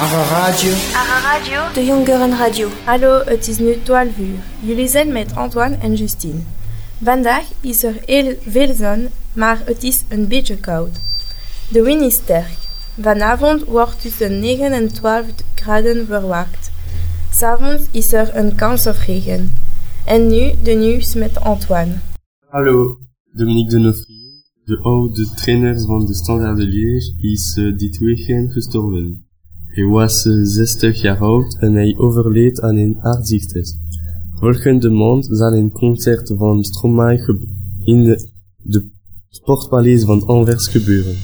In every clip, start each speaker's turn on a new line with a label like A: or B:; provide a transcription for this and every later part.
A: Ara Radio.
B: Ara Radio.
C: De Jongeren Radio.
D: Hallo, het is nu 12 uur. Jullie zijn met Antoine en Justine. Vandaag is er heel veel zon, maar het is een beetje koud. De wind is sterk. Vanavond wordt tussen 9 en 12 graden verwacht. S'avonds is er een kans op regen. En nu de nieuws met Antoine.
E: Hallo, Dominique de Nofrier, de oude trainer van de Standard de Liège, is uh, dit weekend gestorven. Hij was uh, 60 jaar oud en hij overleed aan een hartziekte. Volgende maand zal een concert van Stromae in de, de Sportpaleis van Anvers gebeuren.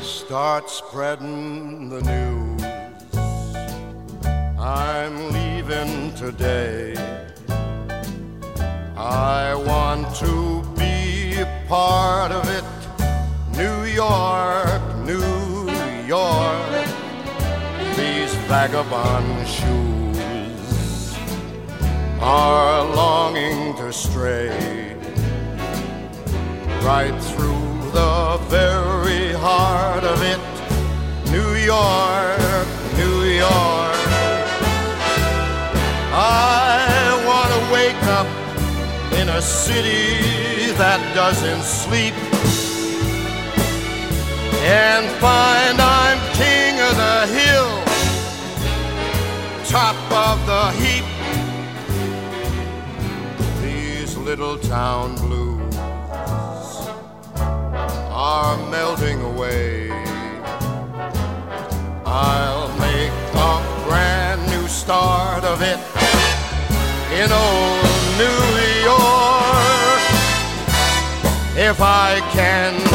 F: Start spreading I'm leaving today. I want to be a part of it. New York, New York. These vagabond shoes are longing to stray right through the very heart of it. New York, New York. I want to wake up in a city that doesn't sleep and find I'm king of the hill, top of the heap. These little town blues are melting away. I'll make a brand new start of it in old New York. If I can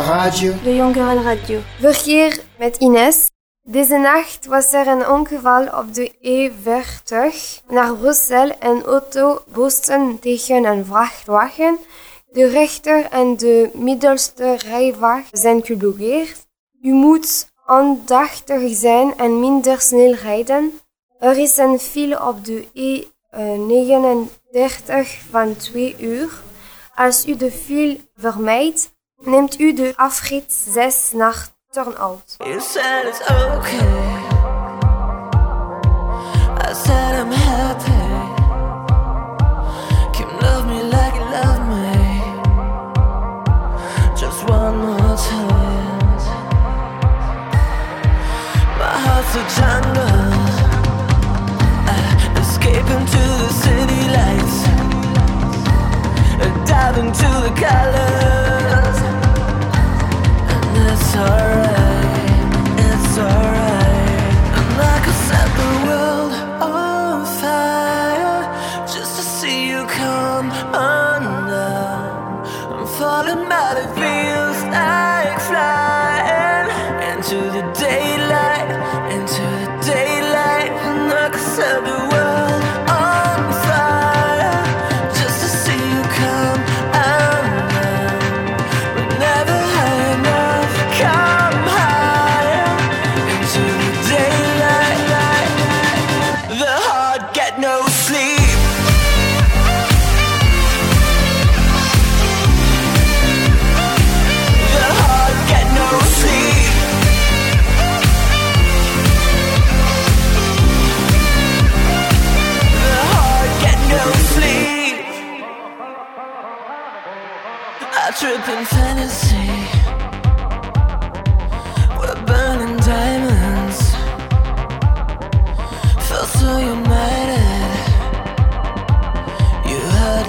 A: radio.
G: De jongeren radio. Verkeer met Ines. Deze nacht was er een ongeval op de E30 naar Brussel. Een auto botsten tegen een vrachtwagen. De rechter en de middelste rijwagen zijn geblokkeerd. U moet aandachtig zijn en minder snel rijden. Er is een file op de E39 van 2 uur. Als u de file vermijdt, Neemt u de afrit 6 naar Turnhout.
H: You said it's okay. I said I'm happy. Can love me like you love me. Just one more time. My heart's a jungle. I escape into the city lights. and dive into the colors.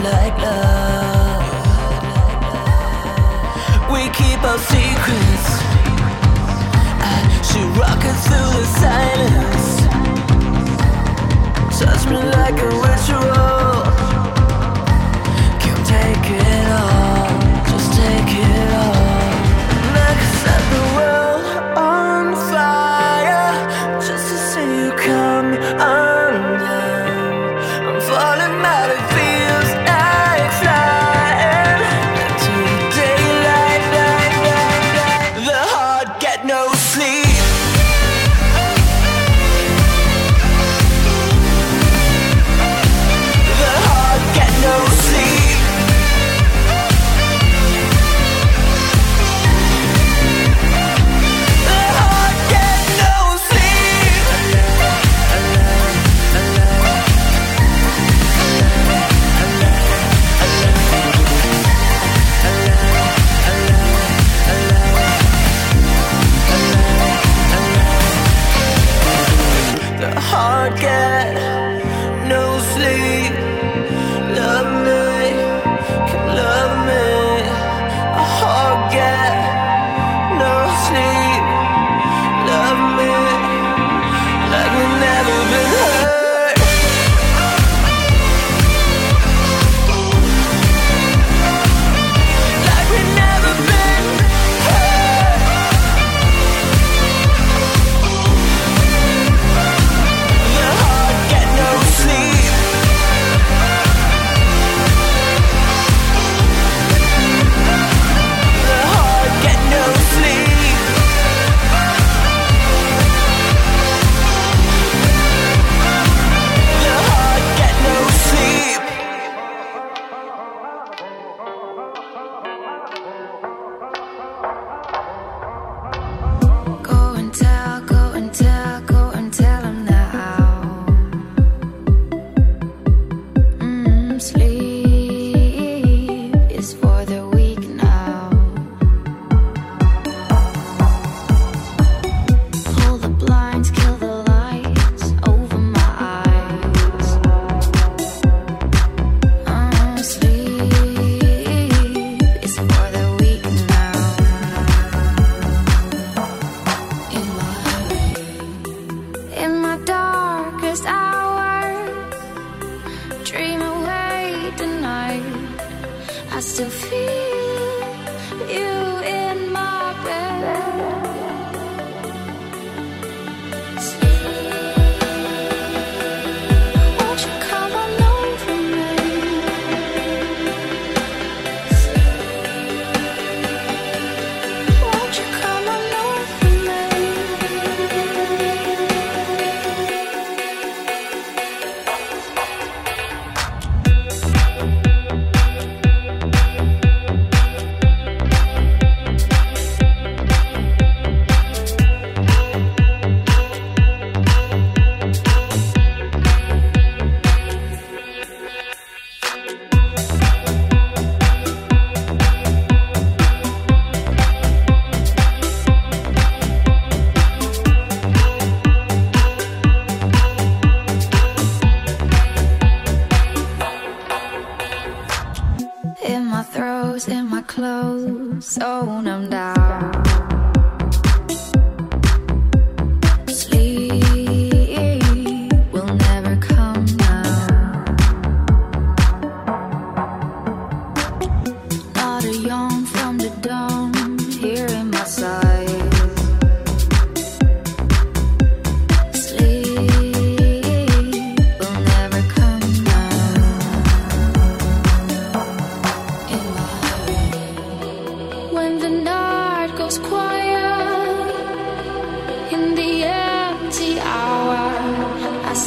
H: like love. We keep our secrets. I shoot rockets through the silence. Touch me like a ritual.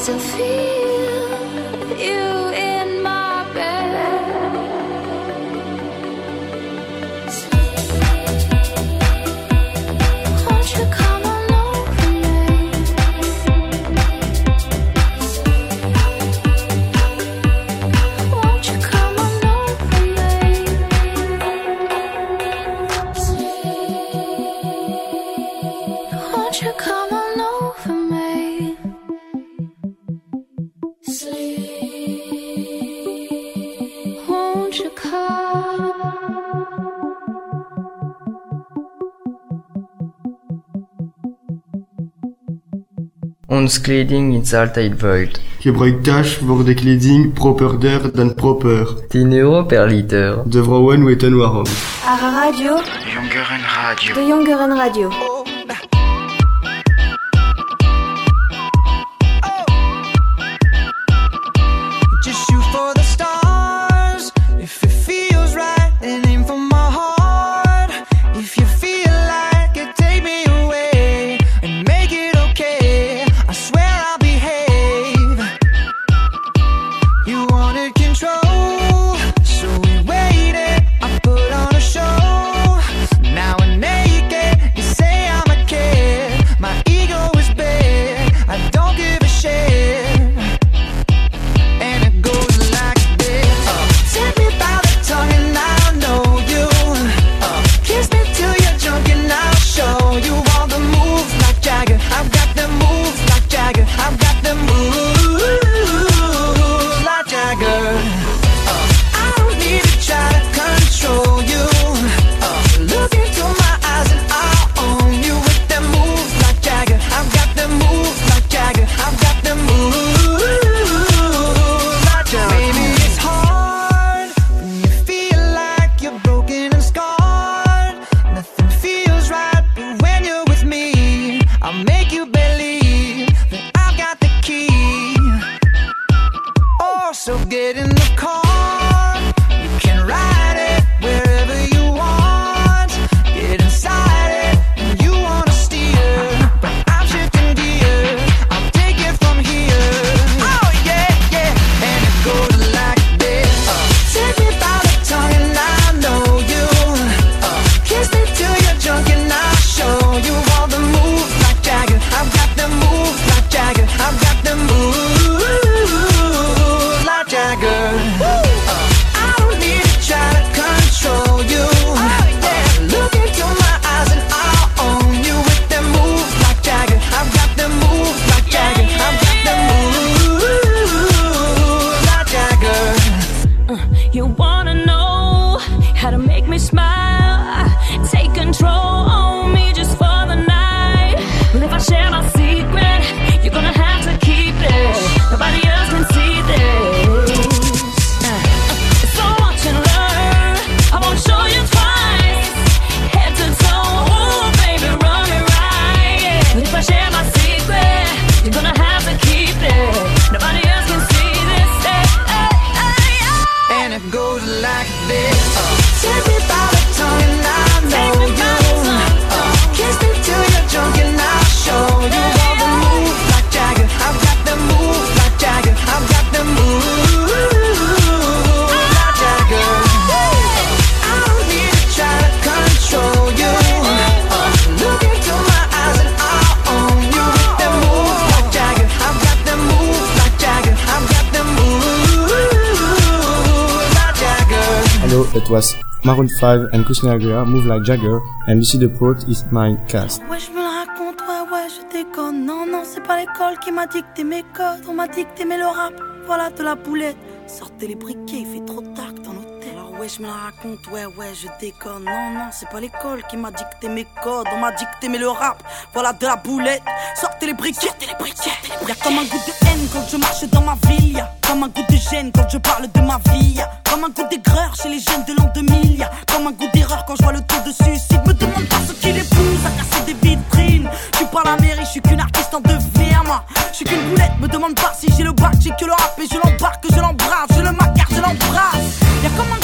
C: still feel Ormskleding in Saltaid Volt. Gebräuchtasch
I: wurde Kleding
E: proper der dann proper.
I: 10 Euro per Liter.
E: De Vrauen Wetten Warum.
B: Ara Radio.
A: De Jongeren Radio.
B: De Jongeren Radio.
J: Maroon 5 and Move Like Jagger, and Lucy is my cast.
K: Ouais, je me la raconte, ouais, ouais, je déconne. Non, non, c'est pas l'école qui m'a dicté mes codes. On m'a dicté mais le rap, voilà de la boulette. Sortez les briquets, il fait trop tard dans nos ouais, je me la raconte, ouais, ouais, je déconne. Non, non, c'est pas l'école qui m'a dicté mes codes. On m'a dicté mais le rap, voilà de la boulette. Sortez les briquets, sortez les briquets. Y'a comme un goût de haine quand je marche dans ma ville. Comme un goût de gêne quand je parle de ma vie. Comme un goût d'aigreur chez les jeunes de l'an 2000. Y'a comme un goût d'erreur quand je vois le taux de suicide. Me demande pas ce qui les pousse à casser des vitrines. Je suis pas la mairie, je suis qu'une artiste en devenir, moi. Je suis qu'une boulette, me demande pas si j'ai le bac, j'ai que le rap et je l'embarque, je l'embrasse, je le macar, je l'embrasse.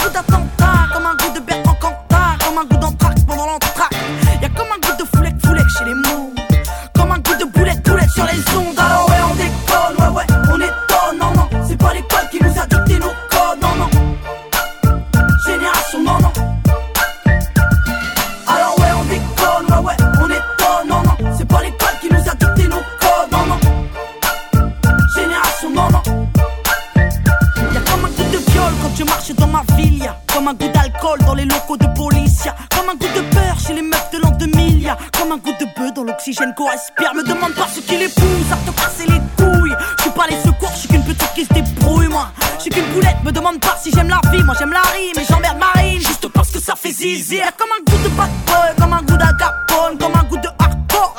K: Dans les locaux de police. Comme un goût de peur chez les meufs de l'an 2000. Y'a comme un goût de bœuf dans l'oxygène qu'on respire. Me demande pas ce qui les pousse à te casser les couilles. Je suis pas les secours, je suis qu'une petite qui se débrouille, moi. Je suis qu'une boulette, me demande pas si j'aime la vie. Moi j'aime la rime et j'emmerde Marine juste parce que ça fait zizi. Y'a comme un goût de bad boy, comme un goût d'agapone, comme un goût de hardcore.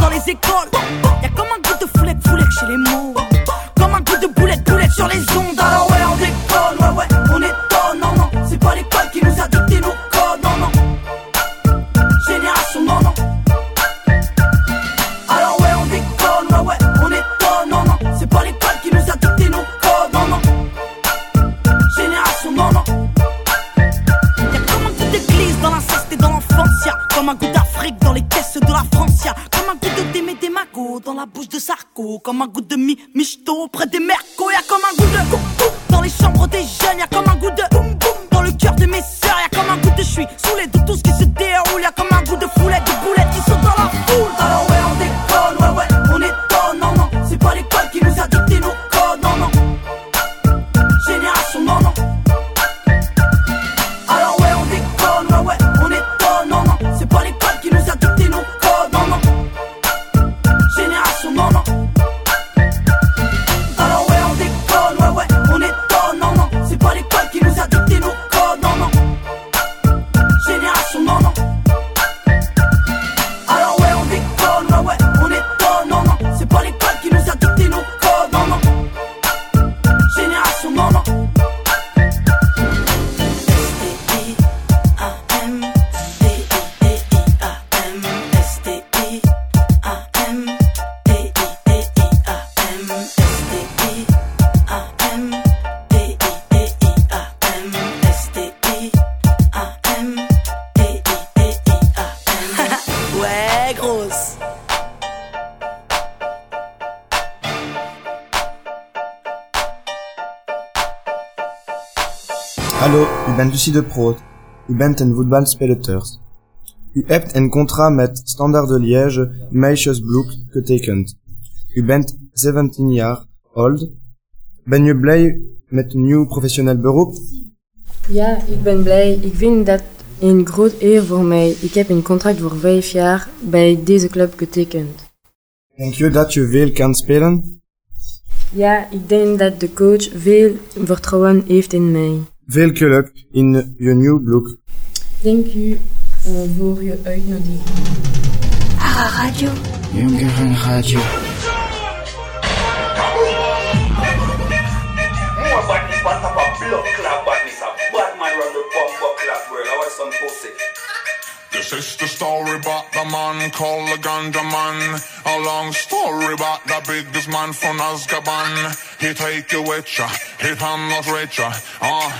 K: Dans les écoles, y'a comme un goût de foulec, foulec chez les mots. Comme un goût de boulette, boulette sur les ondes. Comme un goût d'Afrique dans les caisses de la France, y'a comme un goût de Démé des magots dans la bouche de Sarko, comme un goût de mi michto près des mercos, y'a comme un goût de coum dans les chambres des jeunes, y'a comme un goût de boum boum dans le cœur de mes sœurs, y'a comme un goût de je suis saoulé de tout ce qui se déroule,
J: Hallo, u bent Lucie de Proot. U bent een voetbalspelleteurs. U hebt een contrat met Standard de Liège Meisjesbloek getekend. U bent 17 jaar oud. Ben je blij met een nieuw professioneel beroep?
L: Ja, ik ben blij. Ik vind dat een groot eer voor mij. Ik heb een contract voor vijf jaar bij deze club getekend.
J: Denk je dat je veel kan spelen?
L: Ja, ik denk dat de coach veel vertrouwen heeft in mij.
J: Veel geluk in je nieuw bloek.
L: Dank u uh, voor je uitnodiging.
A: Ara Radio. Jongeren Radio.
M: More badness on top of blood clot badness. A bad man run the bumper clap world. I was some pussy.
N: This is the story about the man called the Ganja Man. A long story about the biggest man from Azkaban. He take you with ya, he pan not rich ya. Ah,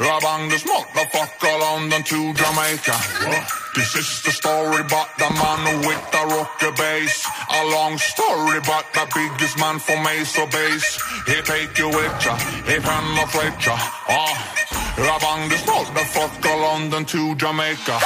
N: uh, bang this motherfucker London to Jamaica. Uh, this is the story about the man with the rocker bass. A long story about the biggest man from Mesa Base. He take you with ya, he pan not rich ya. Ah, uh, bang this motherfucker London to Jamaica.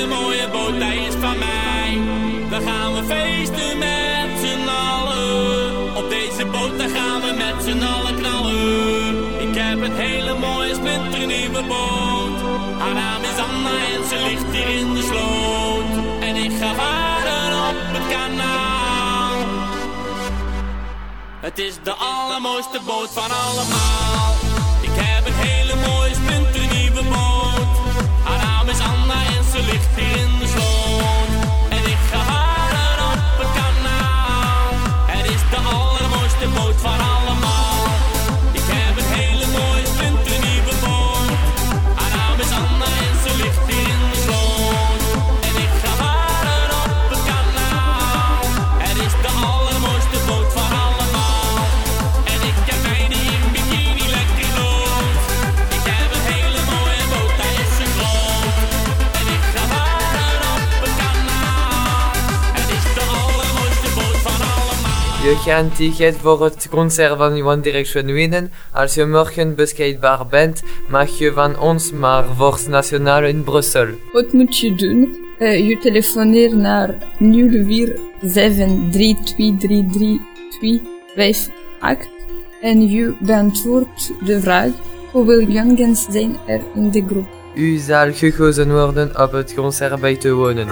O: de mooie boot, hij is van mij. Dan gaan we feesten met z'n allen. Op deze boot, dan gaan we met z'n allen knallen. Ik heb een hele mooie splinternieuwe boot. Haar naam is Anna en ze ligt hier in de sloot. En ik ga varen op het kanaal. Het is de allermooiste boot van allemaal.
A: Je gaat ticket voor het concert van One Direction winnen. Als je morgen beschikbaar bent, mag je van ons maar voor Nationaal in Brussel.
P: Wat moet je doen? Uh, je telefoneert naar 0473233258 en je beantwoordt de vraag hoeveel jongens zijn er in de groep.
A: U zal gekozen worden op het concert bij te wonen.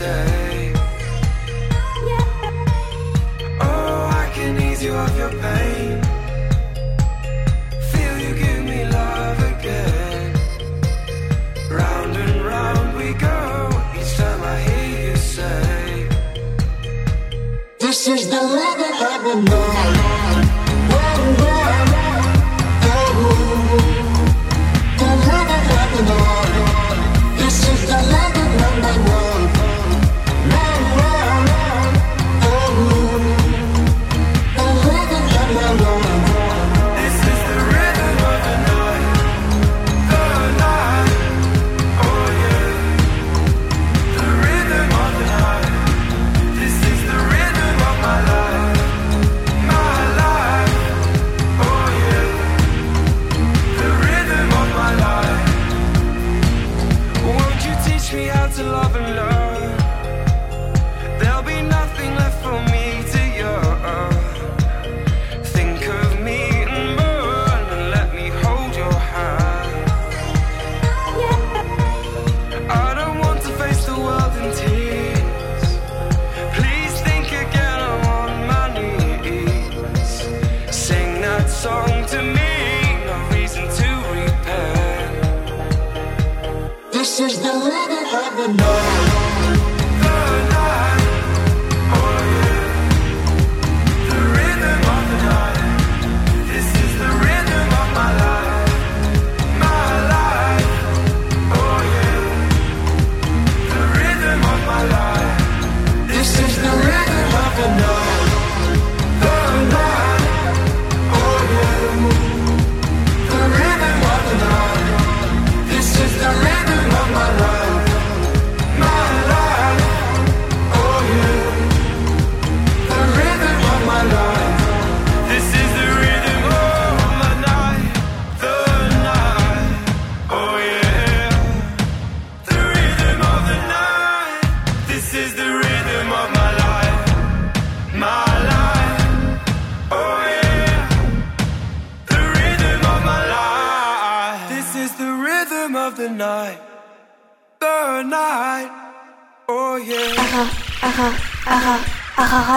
Q: Stay.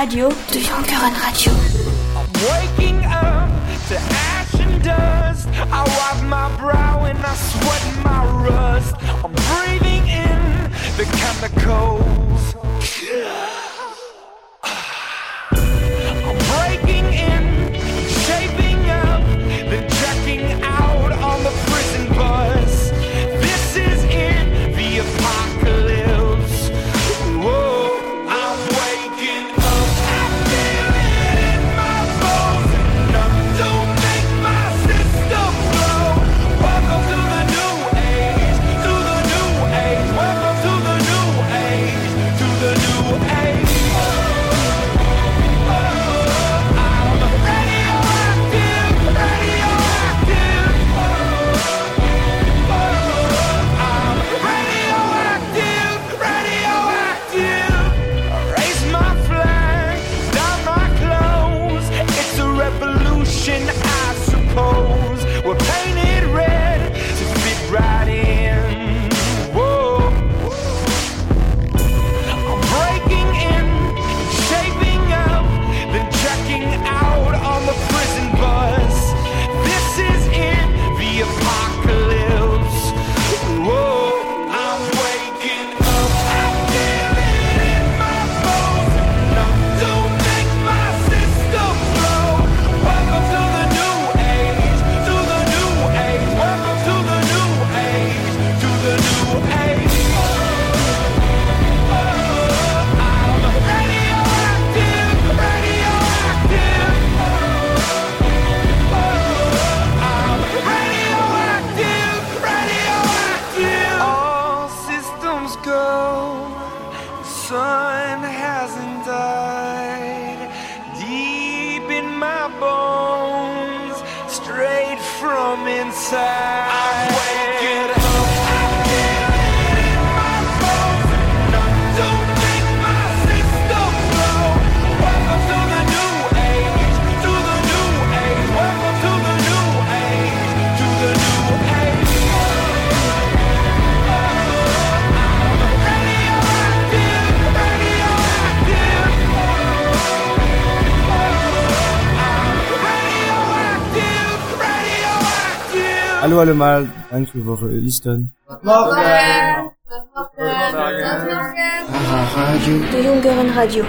A: Radio, de Yonkeren Radio.
Q: Hallo alle mal,
J: danke für Woche Eastern. Morgen! Morgen! Radio.
Q: Der Jüngeren Radio.